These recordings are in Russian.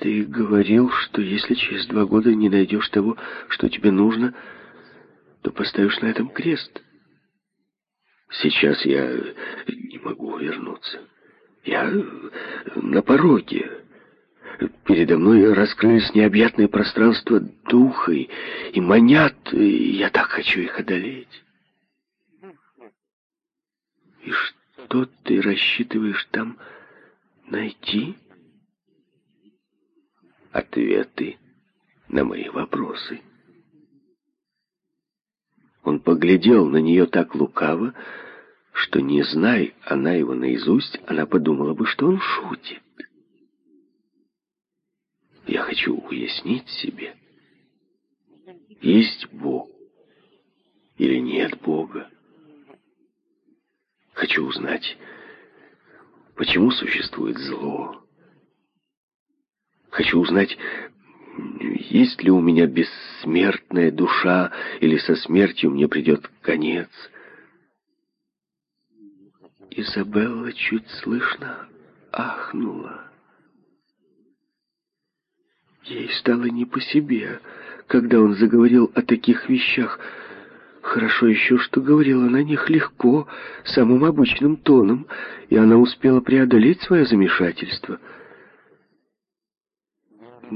Ты говорил, что если через два года не найдешь того, что тебе нужно, то поставишь на этом крест. Сейчас я не могу вернуться. Я на пороге. Передо мной раскрылись необъятные пространства духа и, и манят, и я так хочу их одолеть. И что ты рассчитываешь там найти? Ответы на мои вопросы. Он поглядел на нее так лукаво, что, не зная она его наизусть, она подумала бы, что он шутит. Я хочу уяснить себе, есть Бог или нет Бога. Хочу узнать, почему существует зло. Хочу узнать, есть ли у меня бессмертная душа, или со смертью мне придет конец. Изабелла чуть слышно ахнула. Ей стало не по себе, когда он заговорил о таких вещах. Хорошо еще, что говорил она них легко, самым обычным тоном, и она успела преодолеть свое замешательство.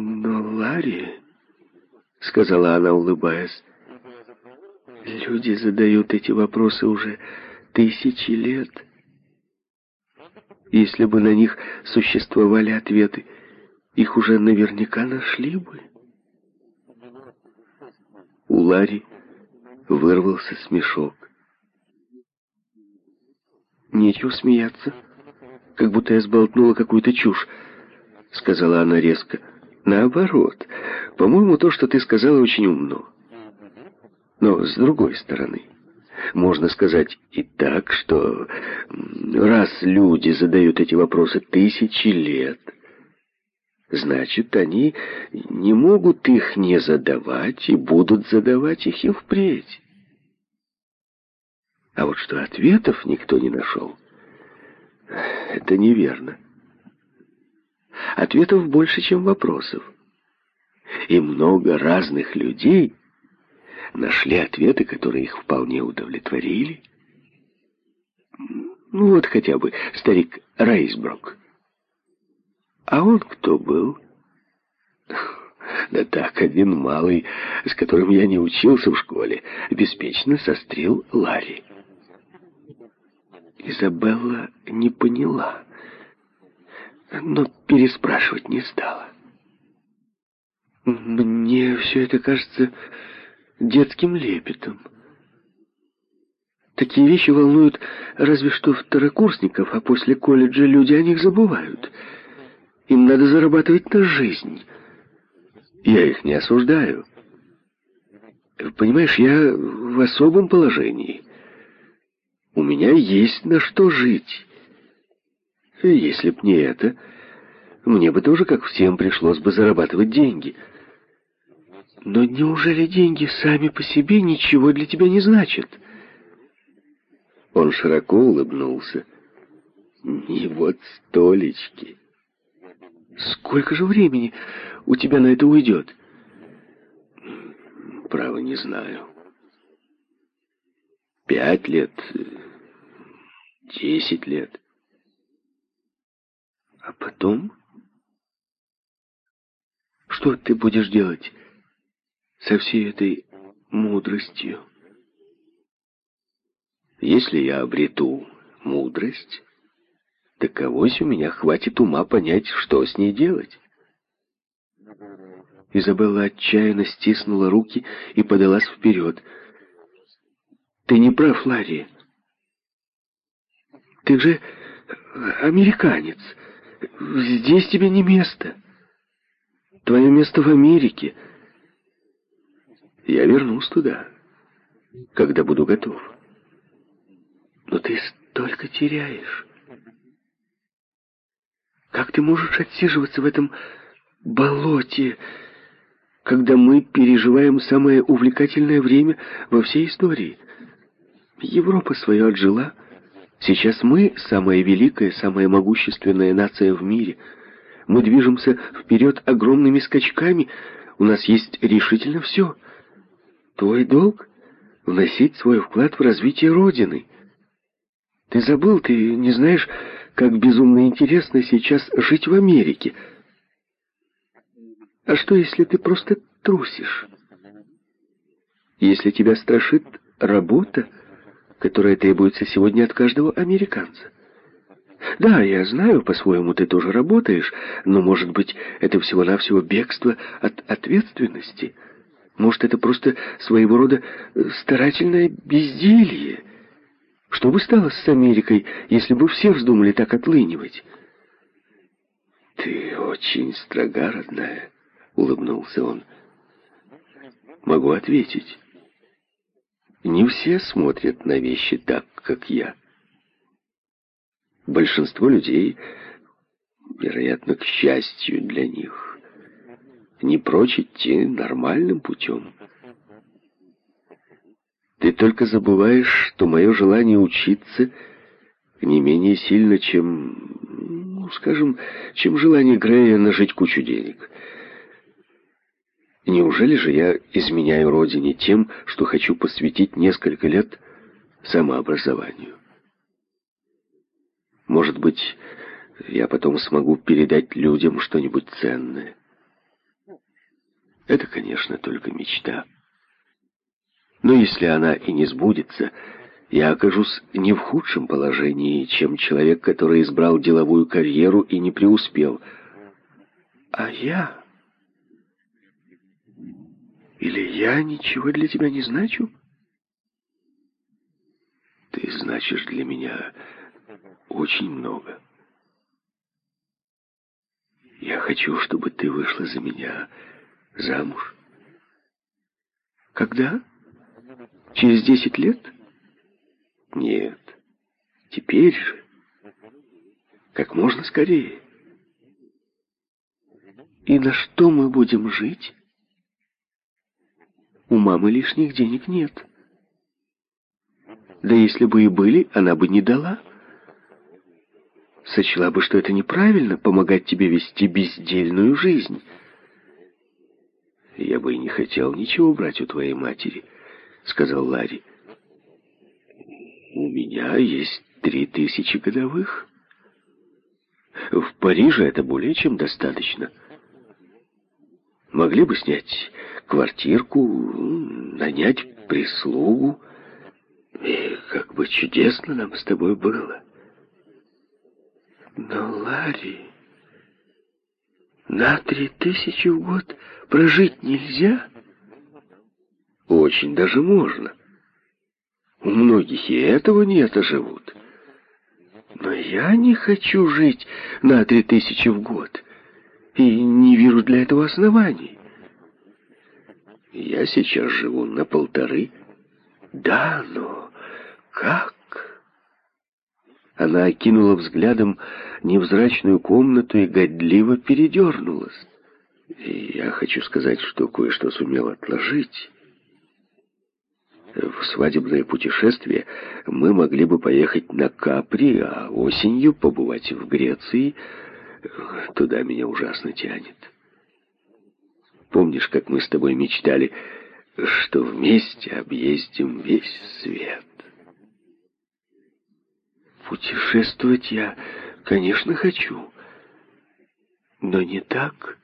«Но, Ларри...» — сказала она, улыбаясь, — «люди задают эти вопросы уже тысячи лет. Если бы на них существовали ответы, их уже наверняка нашли бы». У Ларри вырвался смешок. «Нечего смеяться, как будто я сболтнула какую-то чушь», — сказала она резко. «Наоборот, по-моему, то, что ты сказала, очень умно. Но с другой стороны, можно сказать и так, что раз люди задают эти вопросы тысячи лет, значит, они не могут их не задавать и будут задавать их и впредь. А вот что ответов никто не нашел, это неверно. Ответов больше, чем вопросов. И много разных людей нашли ответы, которые их вполне удовлетворили. Ну вот хотя бы старик Рейсброк. А он кто был? Да так, один малый, с которым я не учился в школе, беспечно сострил Ларри. Изабелла не поняла, но переспрашивать не стала. Мне все это кажется детским лепетом. Такие вещи волнуют разве что второкурсников, а после колледжа люди о них забывают. Им надо зарабатывать на жизнь. Я их не осуждаю. Понимаешь, я в особом положении. У меня есть на что жить. Если б не это, мне бы тоже, как всем, пришлось бы зарабатывать деньги. Но неужели деньги сами по себе ничего для тебя не значат? Он широко улыбнулся. И вот столечки. Сколько же времени у тебя на это уйдет? Право, не знаю. Пять лет, десять лет. А потом? Что ты будешь делать со всей этой мудростью? Если я обрету мудрость, так авось у меня хватит ума понять, что с ней делать. Изабелла отчаянно стиснула руки и подалась вперед. «Ты не прав, Ларри. Ты же американец. Здесь тебе не место. Твое место в Америке. Я вернусь туда, когда буду готов. Но ты столько теряешь. Как ты можешь отсиживаться в этом болоте, когда мы переживаем самое увлекательное время во всей истории? Европа свое отжила. Сейчас мы самая великая, самая могущественная нация в мире. Мы движемся вперед огромными скачками. У нас есть решительно все. Твой долг — вносить свой вклад в развитие Родины. Ты забыл, ты не знаешь, как безумно интересно сейчас жить в Америке. А что, если ты просто трусишь? Если тебя страшит работа, которая требуется сегодня от каждого американца? Да, я знаю, по-своему ты тоже работаешь, но, может быть, это всего-навсего бегство от ответственности. Может, это просто своего рода старательное безделье. Что бы стало с Америкой, если бы все вздумали так отлынивать? «Ты очень строга, родная», — улыбнулся он. «Могу ответить. Не все смотрят на вещи так, как я». Большинство людей, вероятно, к счастью для них, не прочь идти нормальным путем. Ты только забываешь, что мое желание учиться не менее сильно, чем, ну, скажем, чем желание Грея нажить кучу денег. Неужели же я изменяю родине тем, что хочу посвятить несколько лет самообразованию? Может быть, я потом смогу передать людям что-нибудь ценное. Это, конечно, только мечта. Но если она и не сбудется, я окажусь не в худшем положении, чем человек, который избрал деловую карьеру и не преуспел. А я... Или я ничего для тебя не значу? Ты значишь для меня очень много. Я хочу, чтобы ты вышла за меня замуж. Когда? Через десять лет? Нет. Теперь же. Как можно скорее. И на что мы будем жить? У мамы лишних денег нет. Да если бы и были, она бы не дала сочла бы, что это неправильно помогать тебе вести бездельную жизнь. Я бы и не хотел ничего брать у твоей матери, сказал Ларри. У меня есть три тысячи годовых. В Париже это более чем достаточно. Могли бы снять квартирку, нанять прислугу. И как бы чудесно нам с тобой было. Но, Ларри, на три тысячи в год прожить нельзя? Очень даже можно. У многих и этого нет, а живут. Но я не хочу жить на три тысячи в год. И не вижу для этого оснований. Я сейчас живу на полторы. Да, но как? Она окинула взглядом невзрачную комнату и годливо передернулась. И я хочу сказать, что кое-что сумел отложить. В свадебное путешествие мы могли бы поехать на Капри, а осенью побывать в Греции. Туда меня ужасно тянет. Помнишь, как мы с тобой мечтали, что вместе объездим весь свет? Путешествовать я, конечно, хочу. Но не так.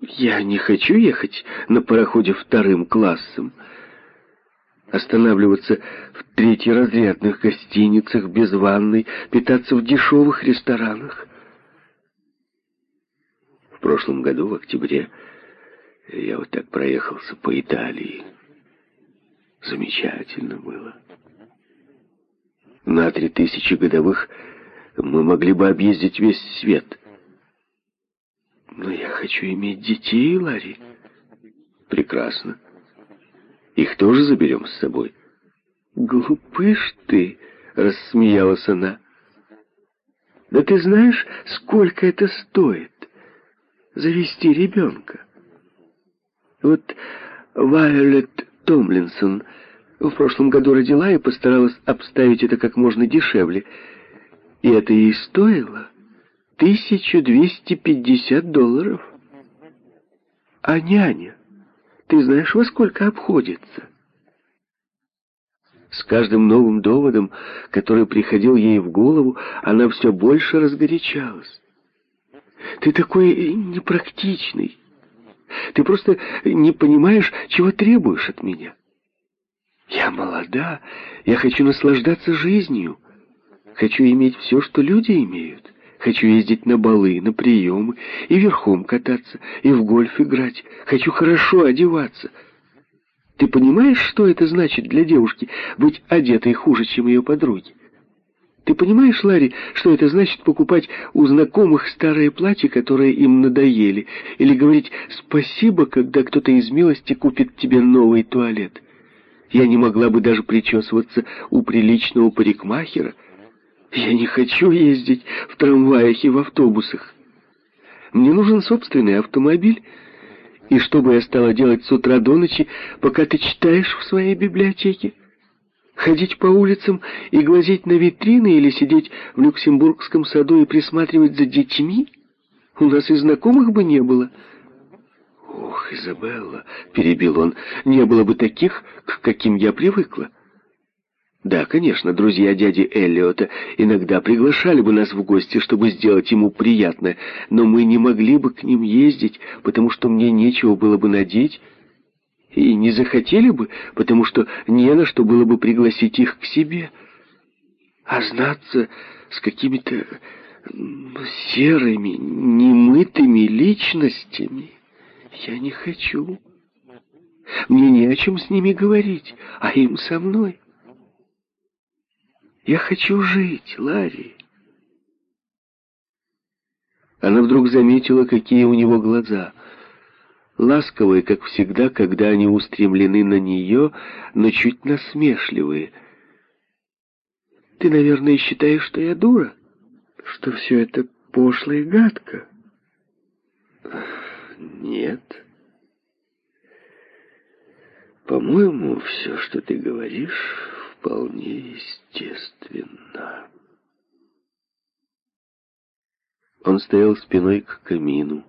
Я не хочу ехать на пароходе вторым классом. Останавливаться в третьеразрядных гостиницах без ванной, питаться в дешевых ресторанах. Прошлом году, в октябре, я вот так проехался по Италии. Замечательно было. На три тысячи годовых мы могли бы объездить весь свет. Но я хочу иметь детей, Ларри. Прекрасно. Их тоже заберем с собой. Глупыш ты, рассмеялась она. Да ты знаешь, сколько это стоит? Завести ребенка. Вот Вайолет Томлинсон в прошлом году родила и постаралась обставить это как можно дешевле. И это ей стоило 1250 долларов. А няня, ты знаешь, во сколько обходится? С каждым новым доводом, который приходил ей в голову, она все больше разгорячалась. Ты такой непрактичный. Ты просто не понимаешь, чего требуешь от меня. Я молода, я хочу наслаждаться жизнью. Хочу иметь все, что люди имеют. Хочу ездить на балы, на приемы, и верхом кататься, и в гольф играть. Хочу хорошо одеваться. Ты понимаешь, что это значит для девушки быть одетой хуже, чем ее подруги? Ты понимаешь, Ларри, что это значит покупать у знакомых старые платья, которые им надоели, или говорить «спасибо», когда кто-то из милости купит тебе новый туалет? Я не могла бы даже причесываться у приличного парикмахера. Я не хочу ездить в трамваях и в автобусах. Мне нужен собственный автомобиль. И что бы я стала делать с утра до ночи, пока ты читаешь в своей библиотеке? Ходить по улицам и глазеть на витрины или сидеть в Люксембургском саду и присматривать за детьми? У нас и знакомых бы не было. Ох, Изабелла, перебил он, не было бы таких, к каким я привыкла. Да, конечно, друзья дяди Эллиота иногда приглашали бы нас в гости, чтобы сделать ему приятное, но мы не могли бы к ним ездить, потому что мне нечего было бы надеть, и не захотели бы, потому что не на что было бы пригласить их к себе. А знаться с какими-то серыми, немытыми личностями я не хочу. Мне не о чем с ними говорить, а им со мной. Я хочу жить, Ларри. Она вдруг заметила, какие у него глаза — ласковые, как всегда, когда они устремлены на нее, но чуть насмешливые. «Ты, наверное, считаешь, что я дура? Что все это пошло и гадко?» «Нет. По-моему, все, что ты говоришь, вполне естественно». Он стоял спиной к камину.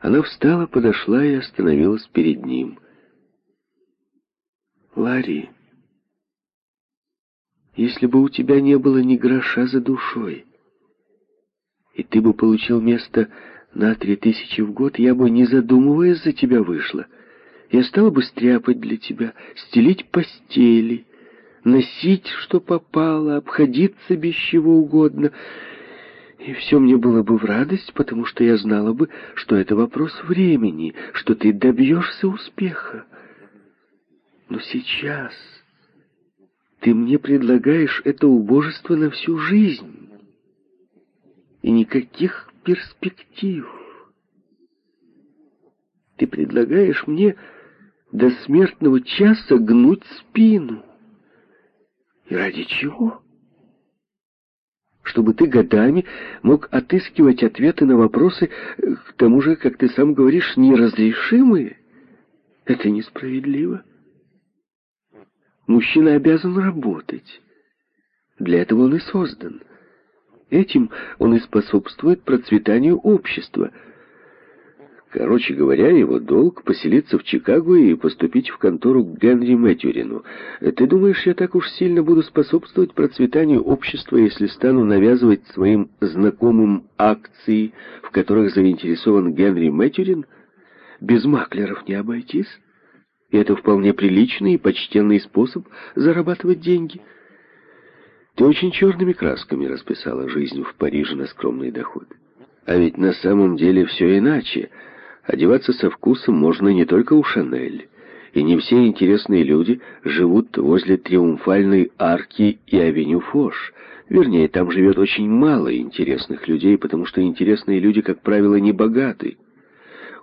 Она встала, подошла и остановилась перед ним. «Ларри, если бы у тебя не было ни гроша за душой, и ты бы получил место на три тысячи в год, я бы, не задумываясь, за тебя вышла. Я стала бы стряпать для тебя, стелить постели, носить, что попало, обходиться без чего угодно — и все мне было бы в радость, потому что я знала бы, что это вопрос времени, что ты добьешься успеха. Но сейчас ты мне предлагаешь это убожество на всю жизнь. И никаких перспектив. Ты предлагаешь мне до смертного часа гнуть спину. И ради чего? Чтобы ты годами мог отыскивать ответы на вопросы, к тому же, как ты сам говоришь, неразрешимые. Это несправедливо. Мужчина обязан работать. Для этого он и создан. Этим он и способствует процветанию общества – Короче говоря, его долг поселиться в Чикаго и поступить в контору к Генри Мэтьюрину. Ты думаешь, я так уж сильно буду способствовать процветанию общества, если стану навязывать своим знакомым акции, в которых заинтересован Генри Мэтьюрин? Без маклеров не обойтись. И это вполне приличный и почтенный способ зарабатывать деньги. Ты очень черными красками расписала жизнь в Париже на скромный доход. А ведь на самом деле все иначе — Одеваться со вкусом можно не только у Шанель. И не все интересные люди живут возле Триумфальной арки и авеню Фош. Вернее, там живет очень мало интересных людей, потому что интересные люди, как правило, не богаты.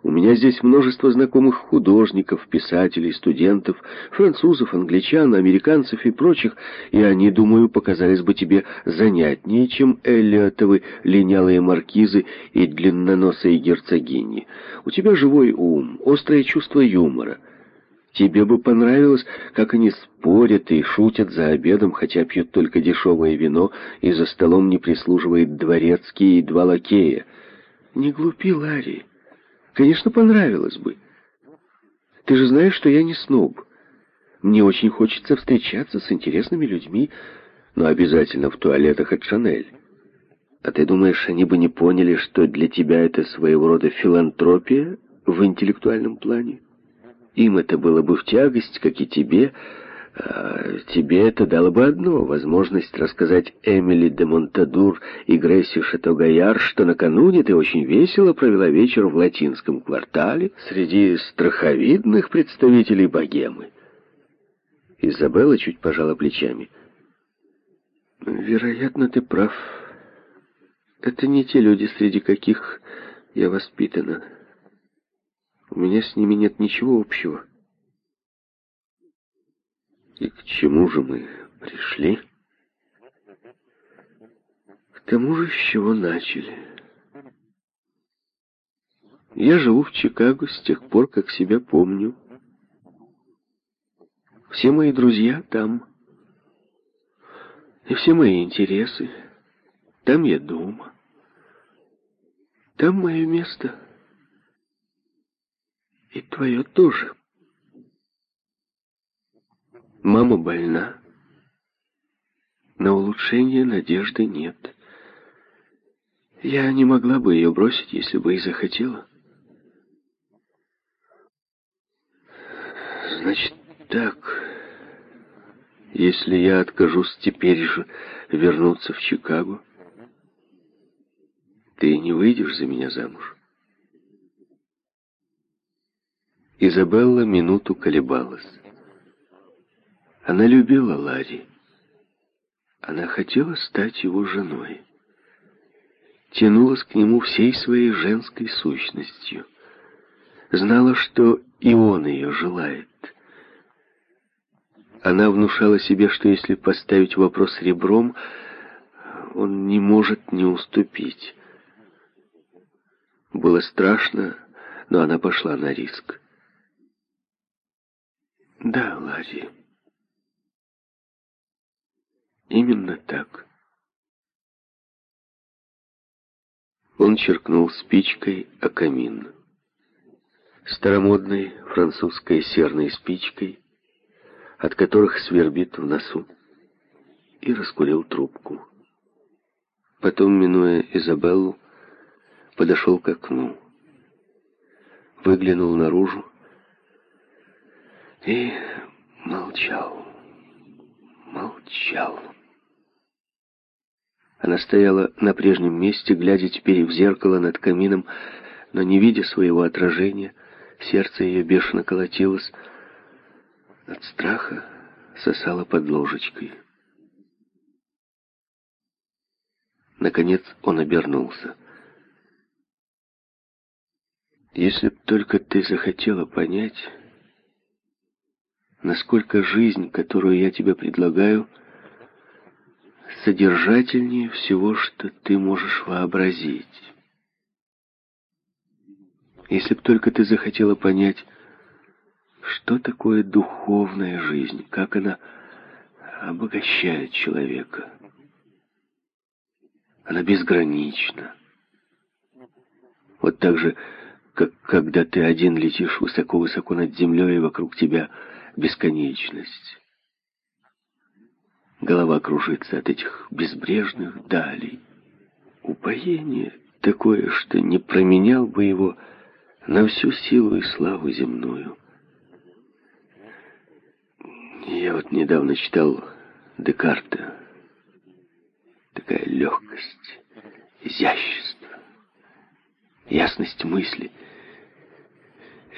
У меня здесь множество знакомых художников, писателей, студентов, французов, англичан, американцев и прочих, и они, думаю, показались бы тебе занятнее, чем Эллиотовы линялые маркизы и длинноносые герцогини. У тебя живой ум, острое чувство юмора. Тебе бы понравилось, как они спорят и шутят за обедом, хотя пьют только дешевое вино, и за столом не прислуживает дворецкий и два лакея. Не глупи, Ларри. Конечно, понравилось бы. Ты же знаешь, что я не сноб. Мне очень хочется встречаться с интересными людьми, но обязательно в туалетах от Шанель. А ты думаешь, они бы не поняли, что для тебя это своего рода филантропия в интеллектуальном плане? Им это было бы в тягость, как и тебе. А тебе это дало бы одно — возможность рассказать Эмили де Монтадур и Гресси Шатогаяр, что накануне ты очень весело провела вечер в латинском квартале среди страховидных представителей богемы. Изабелла чуть пожала плечами. «Вероятно, ты прав. Это не те люди, среди каких я воспитана». У меня с ними нет ничего общего. И к чему же мы пришли? К тому же, с чего начали. Я живу в Чикаго с тех пор, как себя помню. Все мои друзья там. И все мои интересы. Там я дома. Там мое место. И твое тоже. Мама больна. На улучшение надежды нет. Я не могла бы ее бросить, если бы и захотела. Значит, так. Если я откажусь теперь же вернуться в Чикаго, ты не выйдешь за меня замуж? Изабелла минуту колебалась. Она любила Ларри. Она хотела стать его женой. Тянулась к нему всей своей женской сущностью. Знала, что и он ее желает. Она внушала себе, что если поставить вопрос ребром, он не может не уступить. Было страшно, но она пошла на риск. Да, Ларри. Именно так. Он черкнул спичкой о камин. Старомодной французской серной спичкой, от которых свербит в носу, и раскурил трубку. Потом, минуя Изабеллу, подошел к окну. Выглянул наружу и молчал, молчал. Она стояла на прежнем месте, глядя теперь в зеркало над камином, но не видя своего отражения, сердце ее бешено колотилось. От страха сосало под ложечкой. Наконец он обернулся. «Если б только ты захотела понять...» насколько жизнь, которую я тебе предлагаю, содержательнее всего, что ты можешь вообразить. Если б только ты захотела понять, что такое духовная жизнь, как она обогащает человека. Она безгранична. Вот так же, как когда ты один летишь высоко-высоко над землей, и вокруг тебя бесконечность. Голова кружится от этих безбрежных далей. Упоение такое, что не променял бы его на всю силу и славу земную. Я вот недавно читал Декарта. Такая легкость, изящество, ясность мысли.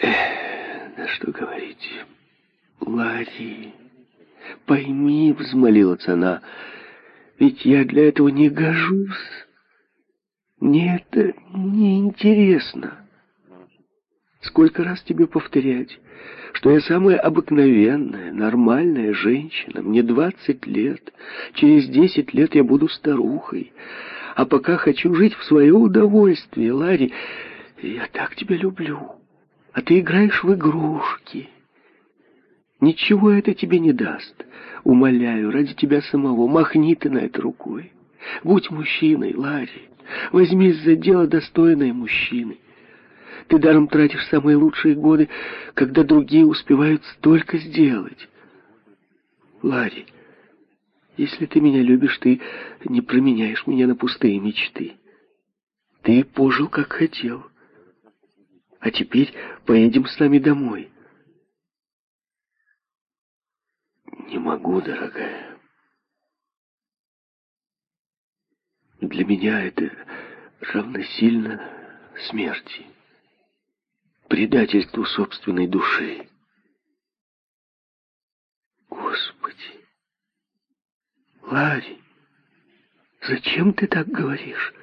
Эх, да что говорить... Ларри, пойми, взмолилась она, ведь я для этого не гожусь. Мне это не интересно. Сколько раз тебе повторять, что я самая обыкновенная, нормальная женщина. Мне двадцать лет. Через десять лет я буду старухой. А пока хочу жить в свое удовольствие, Ларри. Я так тебя люблю. А ты играешь в игрушки. Ничего это тебе не даст. Умоляю, ради тебя самого, махни ты на это рукой. Будь мужчиной, Ларри. Возьмись за дело достойное мужчины. Ты даром тратишь самые лучшие годы, когда другие успевают столько сделать. Ларри, если ты меня любишь, ты не променяешь меня на пустые мечты. Ты пожил, как хотел. А теперь поедем с нами домой. Не могу, дорогая. Для меня это равносильно смерти, предательству собственной души. Господи! Ларри, зачем ты так говоришь?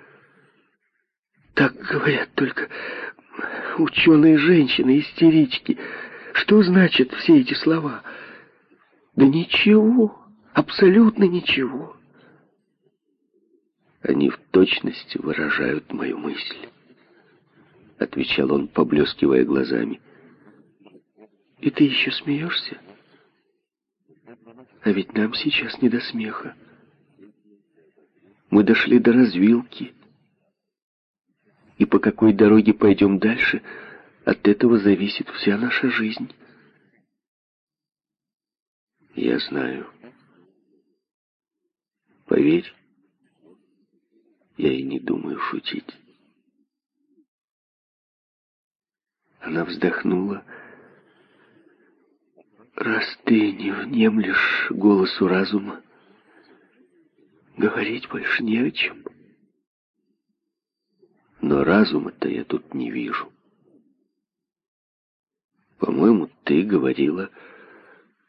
Так говорят только ученые женщины, истерички. Что значат все эти слова? Да ничего, абсолютно ничего. Они в точности выражают мою мысль, отвечал он, поблескивая глазами. И ты еще смеешься? А ведь нам сейчас не до смеха. Мы дошли до развилки. И по какой дороге пойдем дальше, от этого зависит вся наша жизнь. Я знаю. Поверь, я и не думаю шутить. Она вздохнула. Раз ты не внемлешь голосу разума, говорить больше не о чем. Но разума-то я тут не вижу. По-моему, ты говорила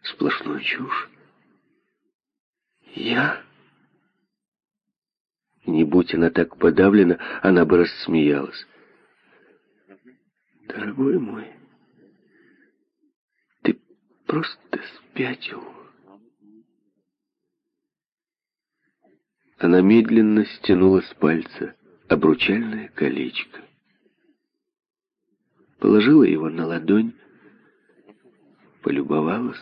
сплошную чушь. Я? Не будь она так подавлена, она бы рассмеялась. Дорогой мой, ты просто спятил. Она медленно стянула с пальца обручальное колечко. Положила его на ладонь, полюбовалась.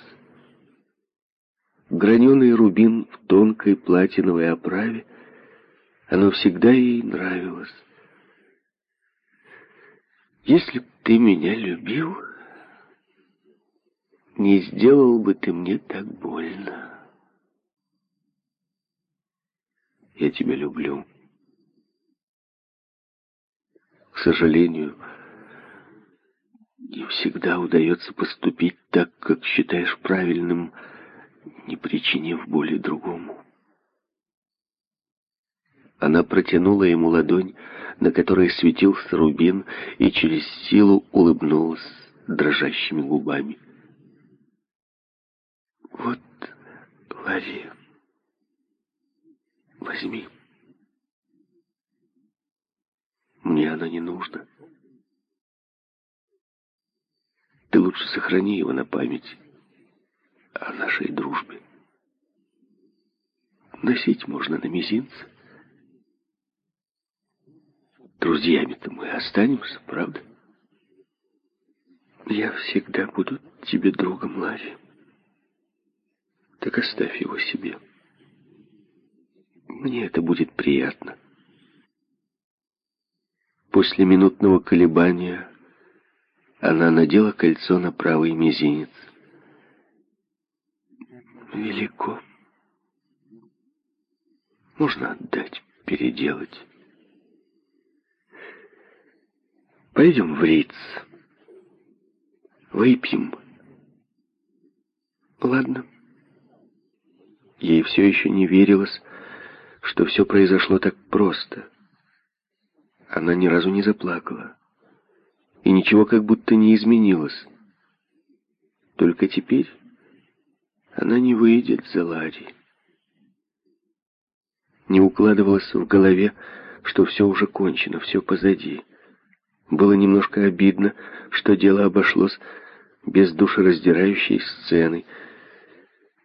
Граненый рубин в тонкой платиновой оправе оно всегда ей нравилось. Если б ты меня любил, не сделал бы ты мне так больно. Я тебя люблю. К сожалению, не всегда удается поступить так, как считаешь правильным, не причинив боли другому. Она протянула ему ладонь, на которой светился рубин, и через силу улыбнулась дрожащими губами. «Вот, Ларри, возьми. Мне она не нужна. Ты лучше сохрани его на память о нашей дружбе. Носить можно на мизинце. Друзьями-то мы останемся, правда? Я всегда буду тебе другом, Ларри. Так оставь его себе. Мне это будет приятно. После минутного колебания она надела кольцо на правый мизинец. Велико. Можно отдать, переделать. Пойдем в Риц. Выпьем. Ладно. Ей все еще не верилось, что все произошло так просто. Она ни разу не заплакала. И ничего как будто не изменилось. Только теперь она не выйдет за Ларри. Не укладывалось в голове, что все уже кончено, все позади. Было немножко обидно, что дело обошлось без душераздирающей сцены.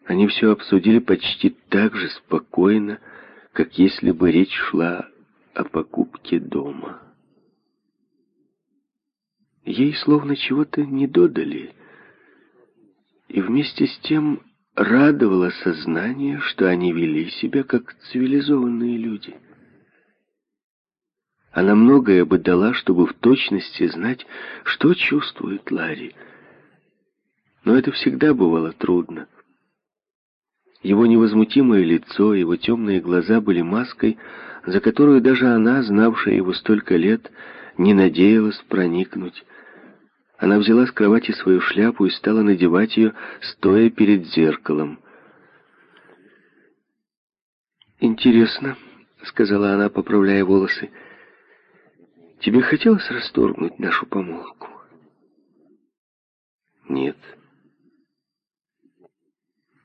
Они все обсудили почти так же спокойно, как если бы речь шла о покупке дома. Ей словно чего-то не додали. и вместе с тем радовало сознание, что они вели себя как цивилизованные люди. Она многое бы дала, чтобы в точности знать, что чувствует Ларри. Но это всегда бывало трудно. Его невозмутимое лицо, его темные глаза были маской, за которую даже она, знавшая его столько лет, не надеялась проникнуть. Она взяла с кровати свою шляпу и стала надевать ее, стоя перед зеркалом. «Интересно», — сказала она, поправляя волосы, — «тебе хотелось расторгнуть нашу помолвку?» «Нет».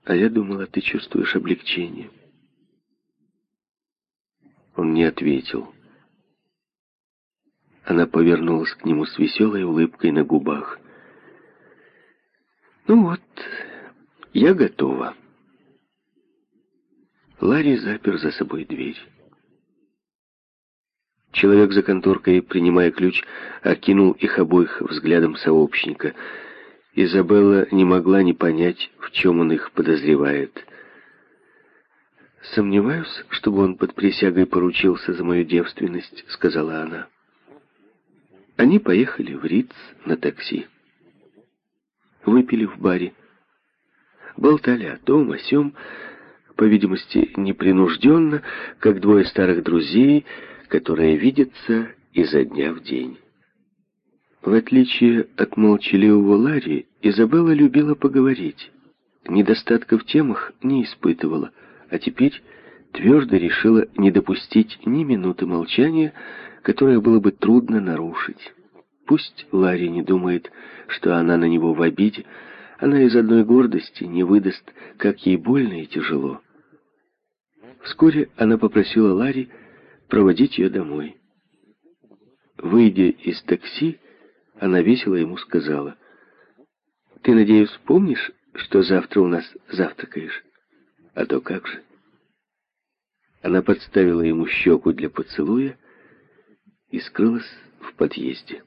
«А я думала, ты чувствуешь облегчение». Он не ответил. Она повернулась к нему с веселой улыбкой на губах. «Ну вот, я готова». Ларри запер за собой дверь. Человек за конторкой, принимая ключ, окинул их обоих взглядом сообщника. Изабелла не могла не понять, в чем он их подозревает. «Сомневаюсь, чтобы он под присягой поручился за мою девственность», — сказала она. Они поехали в Риц на такси. Выпили в баре. Болтали о том, о сём, по видимости, непринужденно, как двое старых друзей, которые видятся изо дня в день. В отличие от молчаливого Ларри, Изабелла любила поговорить. Недостатков в темах не испытывала, а теперь твердо решила не допустить ни минуты молчания, которое было бы трудно нарушить. Пусть Ларри не думает, что она на него в обиде, она из одной гордости не выдаст, как ей больно и тяжело. Вскоре она попросила Ларри проводить ее домой. Выйдя из такси, она весело ему сказала, «Ты, надеюсь, помнишь, что завтра у нас завтракаешь? А то как же?» Она подставила ему щеку для поцелуя и скрылась в подъезде.